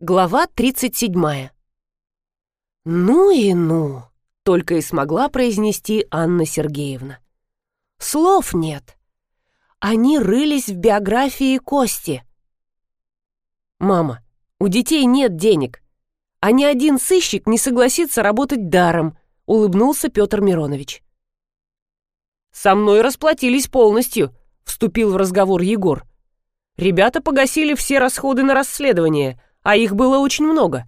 Глава 37. «Ну и ну!» — только и смогла произнести Анна Сергеевна. «Слов нет. Они рылись в биографии Кости». «Мама, у детей нет денег, а ни один сыщик не согласится работать даром», — улыбнулся Петр Миронович. «Со мной расплатились полностью», — вступил в разговор Егор. «Ребята погасили все расходы на расследование, а их было очень много».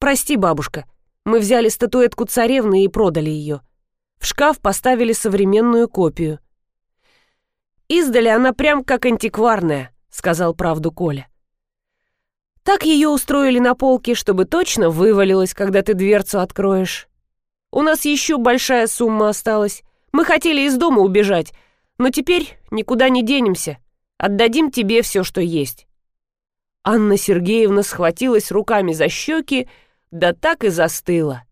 «Прости, бабушка, мы взяли статуэтку царевны и продали ее. В шкаф поставили современную копию». «Издали она прям как антикварная», — сказал правду Коля. «Так ее устроили на полке, чтобы точно вывалилось, когда ты дверцу откроешь. У нас еще большая сумма осталась. Мы хотели из дома убежать, но теперь никуда не денемся. Отдадим тебе все, что есть». Анна Сергеевна схватилась руками за щеки, да так и застыла.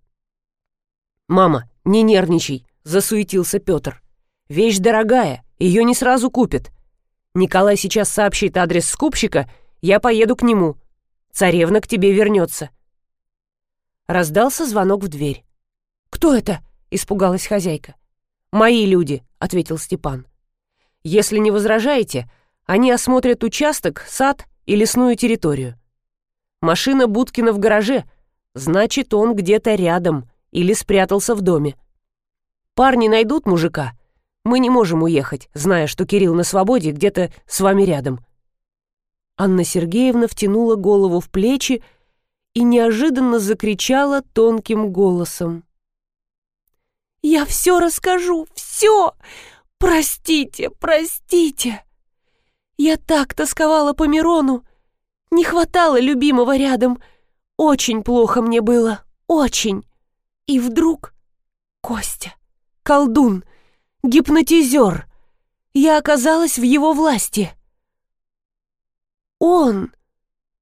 «Мама, не нервничай», — засуетился Петр. «Вещь дорогая, ее не сразу купят. Николай сейчас сообщит адрес скупщика, я поеду к нему. Царевна к тебе вернется». Раздался звонок в дверь. «Кто это?» — испугалась хозяйка. «Мои люди», — ответил Степан. «Если не возражаете, они осмотрят участок, сад и лесную территорию. Машина Будкина в гараже, значит, он где-то рядом или спрятался в доме. Парни найдут мужика. Мы не можем уехать, зная, что Кирилл на свободе где-то с вами рядом». Анна Сергеевна втянула голову в плечи и неожиданно закричала тонким голосом. «Я все расскажу, все! Простите, простите!» Я так тосковала по Мирону. Не хватало любимого рядом. Очень плохо мне было. Очень. И вдруг... Костя. Колдун. Гипнотизер. Я оказалась в его власти. Он.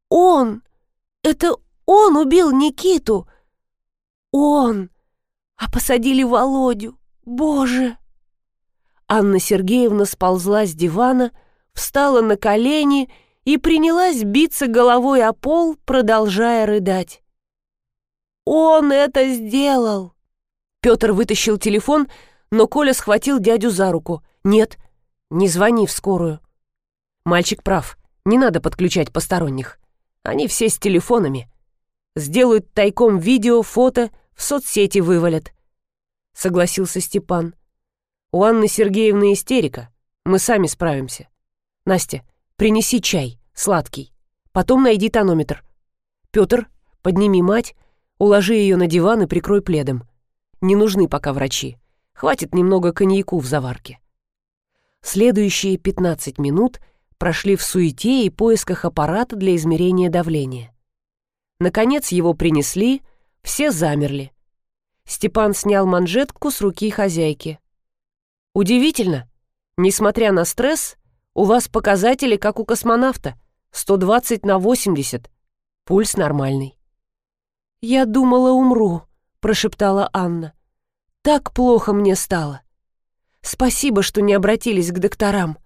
Он. Это он убил Никиту. Он. А посадили Володю. Боже. Анна Сергеевна сползла с дивана, встала на колени и принялась биться головой о пол, продолжая рыдать. «Он это сделал!» Петр вытащил телефон, но Коля схватил дядю за руку. «Нет, не звони в скорую». Мальчик прав, не надо подключать посторонних. Они все с телефонами. Сделают тайком видео, фото, в соцсети вывалят. Согласился Степан. У Анны Сергеевны истерика. Мы сами справимся. Настя, принеси чай, сладкий. Потом найди тонометр. Петр, подними мать, уложи ее на диван и прикрой пледом. Не нужны пока врачи. Хватит немного коньяку в заварке. Следующие 15 минут прошли в суете и поисках аппарата для измерения давления. Наконец его принесли, все замерли. Степан снял манжетку с руки хозяйки. Удивительно, несмотря на стресс, у вас показатели, как у космонавта. 120 на 80. Пульс нормальный». «Я думала, умру», — прошептала Анна. «Так плохо мне стало. Спасибо, что не обратились к докторам.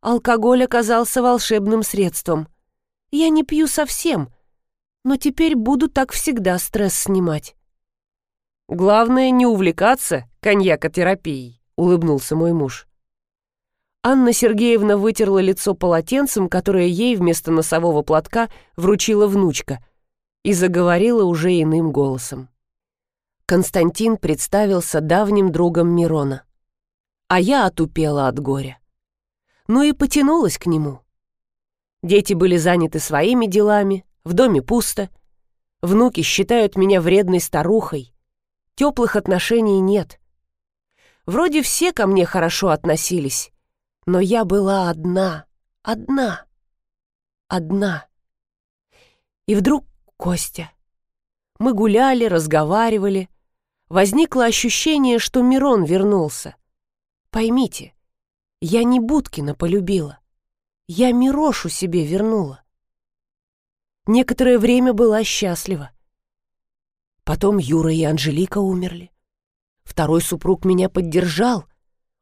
Алкоголь оказался волшебным средством. Я не пью совсем, но теперь буду так всегда стресс снимать». «Главное не увлекаться коньякотерапией», — улыбнулся мой муж. Анна Сергеевна вытерла лицо полотенцем, которое ей вместо носового платка вручила внучка, и заговорила уже иным голосом. Константин представился давним другом Мирона, а я отупела от горя. Ну и потянулась к нему. Дети были заняты своими делами, в доме пусто. Внуки считают меня вредной старухой. Теплых отношений нет. Вроде все ко мне хорошо относились, но я была одна, одна, одна. И вдруг Костя. Мы гуляли, разговаривали. Возникло ощущение, что Мирон вернулся. Поймите, я не Будкина полюбила. Я Мирошу себе вернула. Некоторое время была счастлива. Потом Юра и Анжелика умерли. Второй супруг меня поддержал,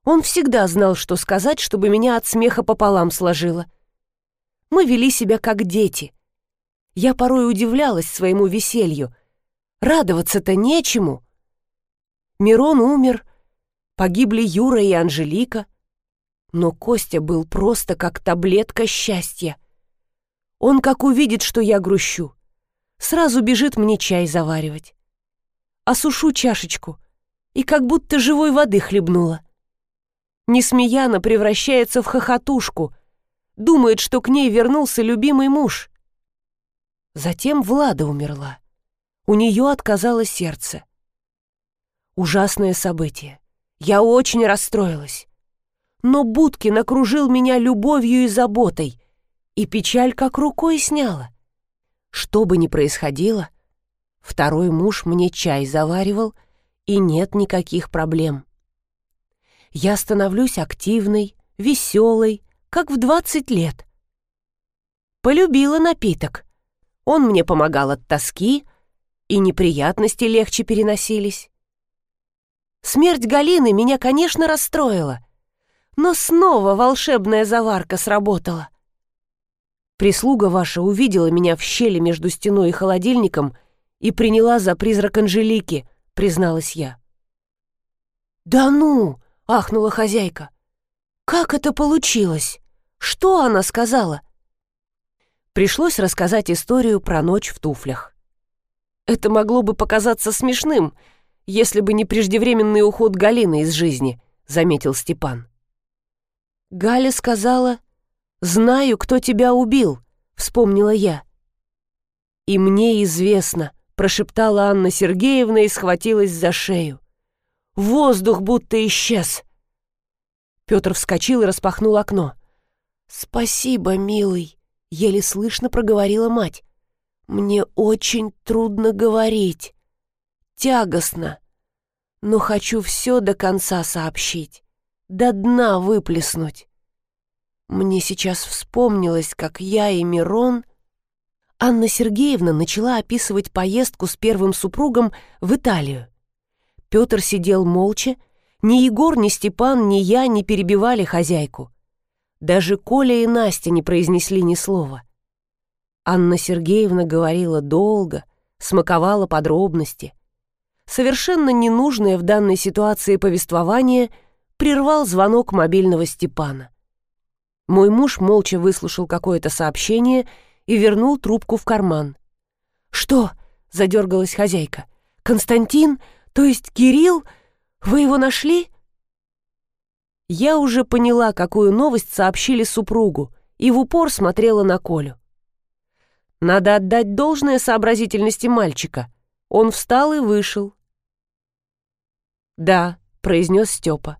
он всегда знал, что сказать, чтобы меня от смеха пополам сложило. Мы вели себя как дети. Я порой удивлялась своему веселью. Радоваться-то нечему. Мирон умер, погибли Юра и Анжелика. Но Костя был просто как таблетка счастья. Он как увидит, что я грущу, сразу бежит мне чай заваривать. Осушу чашечку и как будто живой воды хлебнула. Несмеяна превращается в хохотушку, думает, что к ней вернулся любимый муж. Затем Влада умерла. У нее отказало сердце. Ужасное событие. Я очень расстроилась. Но Будкин окружил меня любовью и заботой, и печаль как рукой сняла. Что бы ни происходило, второй муж мне чай заваривал, и нет никаких проблем. Я становлюсь активной, веселой, как в двадцать лет. Полюбила напиток. Он мне помогал от тоски, и неприятности легче переносились. Смерть Галины меня, конечно, расстроила, но снова волшебная заварка сработала. Прислуга ваша увидела меня в щели между стеной и холодильником и приняла за призрак Анжелики, призналась я. «Да ну!» — ахнула хозяйка. «Как это получилось? Что она сказала?» Пришлось рассказать историю про ночь в туфлях. Это могло бы показаться смешным — если бы не преждевременный уход Галины из жизни», — заметил Степан. «Галя сказала, знаю, кто тебя убил», — вспомнила я. «И мне известно», — прошептала Анна Сергеевна и схватилась за шею. «Воздух будто исчез». Петр вскочил и распахнул окно. «Спасибо, милый», — еле слышно проговорила мать. «Мне очень трудно говорить» тягостно, но хочу все до конца сообщить, до дна выплеснуть. Мне сейчас вспомнилось, как я и Мирон... Анна Сергеевна начала описывать поездку с первым супругом в Италию. Петр сидел молча, ни Егор, ни Степан, ни я не перебивали хозяйку. Даже Коля и Настя не произнесли ни слова. Анна Сергеевна говорила долго, смаковала подробности совершенно ненужное в данной ситуации повествование прервал звонок мобильного Степана. Мой муж молча выслушал какое-то сообщение и вернул трубку в карман. «Что?» — задергалась хозяйка. «Константин? То есть Кирилл? Вы его нашли?» Я уже поняла, какую новость сообщили супругу, и в упор смотрела на Колю. Надо отдать должное сообразительности мальчика. Он встал и вышел. «Да», — произнес Степа.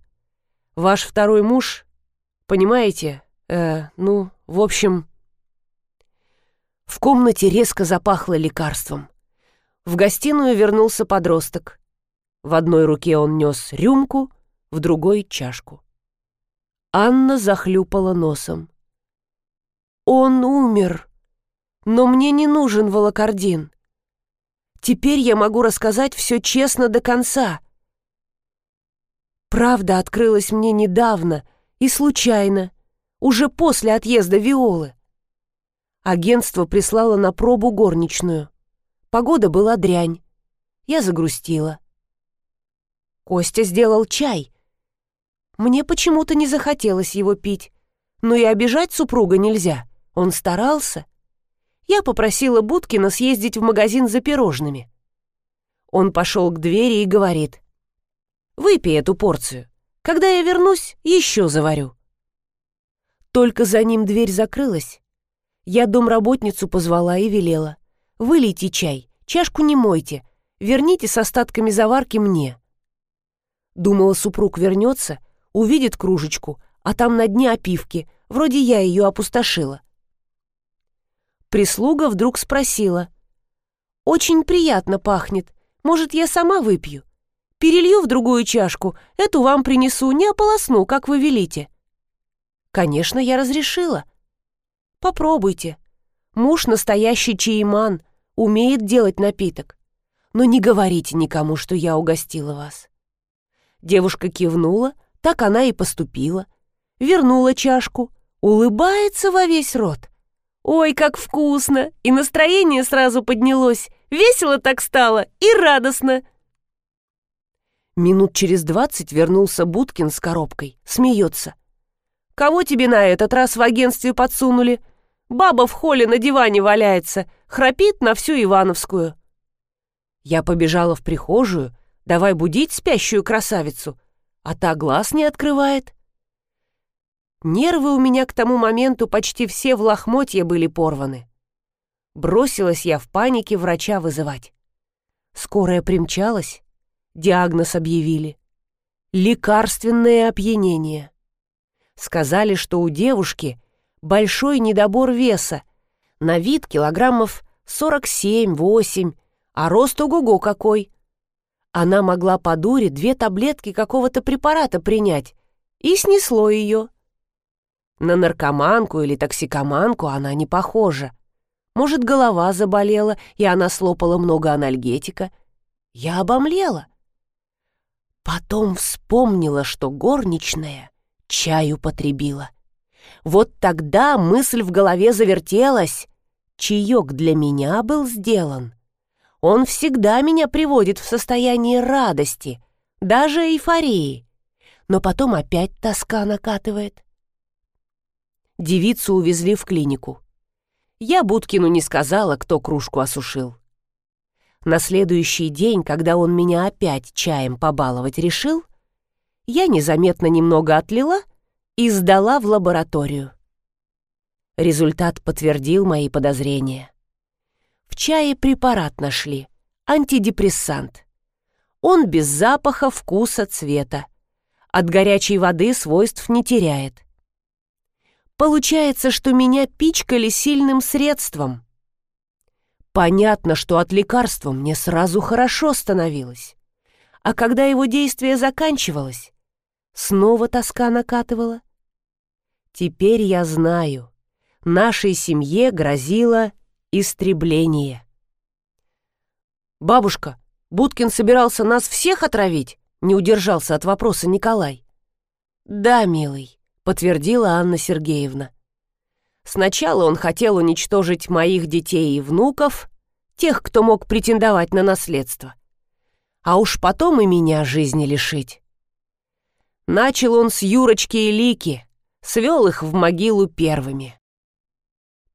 «Ваш второй муж, понимаете, э, ну, в общем...» В комнате резко запахло лекарством. В гостиную вернулся подросток. В одной руке он нес рюмку, в другой — чашку. Анна захлюпала носом. «Он умер, но мне не нужен волокордин. Теперь я могу рассказать все честно до конца». Правда открылась мне недавно и случайно, уже после отъезда Виолы. Агентство прислало на пробу горничную. Погода была дрянь. Я загрустила. Костя сделал чай. Мне почему-то не захотелось его пить, но и обижать супруга нельзя. Он старался. Я попросила Будкина съездить в магазин за пирожными. Он пошел к двери и говорит. Выпей эту порцию. Когда я вернусь, еще заварю». Только за ним дверь закрылась. Я домработницу позвала и велела. «Вылейте чай, чашку не мойте, верните с остатками заварки мне». Думала, супруг вернется, увидит кружечку, а там на дне опивки, вроде я ее опустошила. Прислуга вдруг спросила. «Очень приятно пахнет. Может, я сама выпью?» Перелью в другую чашку, эту вам принесу, не ополосну, как вы велите». Конечно, я разрешила. Попробуйте. Муж настоящий чаеман, умеет делать напиток. Но не говорите никому, что я угостила вас. Девушка кивнула, так она и поступила. Вернула чашку, улыбается во весь рот. Ой, как вкусно! И настроение сразу поднялось. Весело так стало и радостно. Минут через двадцать вернулся Будкин с коробкой. Смеется. «Кого тебе на этот раз в агентстве подсунули? Баба в холле на диване валяется, храпит на всю Ивановскую». Я побежала в прихожую, давай будить спящую красавицу, а та глаз не открывает. Нервы у меня к тому моменту почти все в лохмотье были порваны. Бросилась я в панике врача вызывать. Скорая примчалась, диагноз объявили. Лекарственное опьянение. Сказали, что у девушки большой недобор веса, на вид килограммов 47-8, а рост ого-го какой. Она могла по дуре две таблетки какого-то препарата принять, и снесло ее. На наркоманку или токсикоманку она не похожа. Может, голова заболела, и она слопала много анальгетика. Я обомлела. Потом вспомнила, что горничная чаю потребила. Вот тогда мысль в голове завертелась. Чаек для меня был сделан. Он всегда меня приводит в состояние радости, даже эйфории. Но потом опять тоска накатывает. Девицу увезли в клинику. Я Будкину не сказала, кто кружку осушил. На следующий день, когда он меня опять чаем побаловать решил, я незаметно немного отлила и сдала в лабораторию. Результат подтвердил мои подозрения. Чае препарат нашли, антидепрессант. Он без запаха, вкуса, цвета. От горячей воды свойств не теряет. Получается, что меня пичкали сильным средством. Понятно, что от лекарства мне сразу хорошо становилось. А когда его действие заканчивалось, снова тоска накатывала. Теперь я знаю, нашей семье грозило истребление. «Бабушка, Будкин собирался нас всех отравить?» — не удержался от вопроса Николай. «Да, милый, подтвердила Анна Сергеевна. Сначала он хотел уничтожить моих детей и внуков, тех, кто мог претендовать на наследство. А уж потом и меня жизни лишить. Начал он с Юрочки и Лики, свел их в могилу первыми.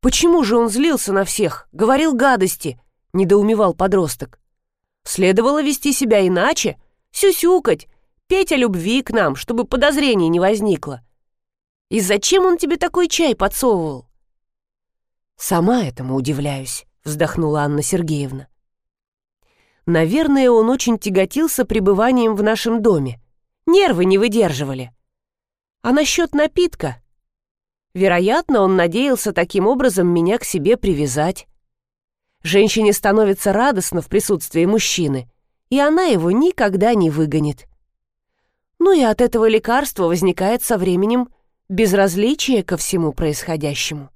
«Почему же он злился на всех, говорил гадости?» — недоумевал подросток. «Следовало вести себя иначе, сюсюкать, петь о любви к нам, чтобы подозрений не возникло. И зачем он тебе такой чай подсовывал?» «Сама этому удивляюсь», — вздохнула Анна Сергеевна. «Наверное, он очень тяготился пребыванием в нашем доме. Нервы не выдерживали. А насчет напитка? Вероятно, он надеялся таким образом меня к себе привязать. Женщине становится радостно в присутствии мужчины, и она его никогда не выгонит. Ну и от этого лекарства возникает со временем безразличие ко всему происходящему.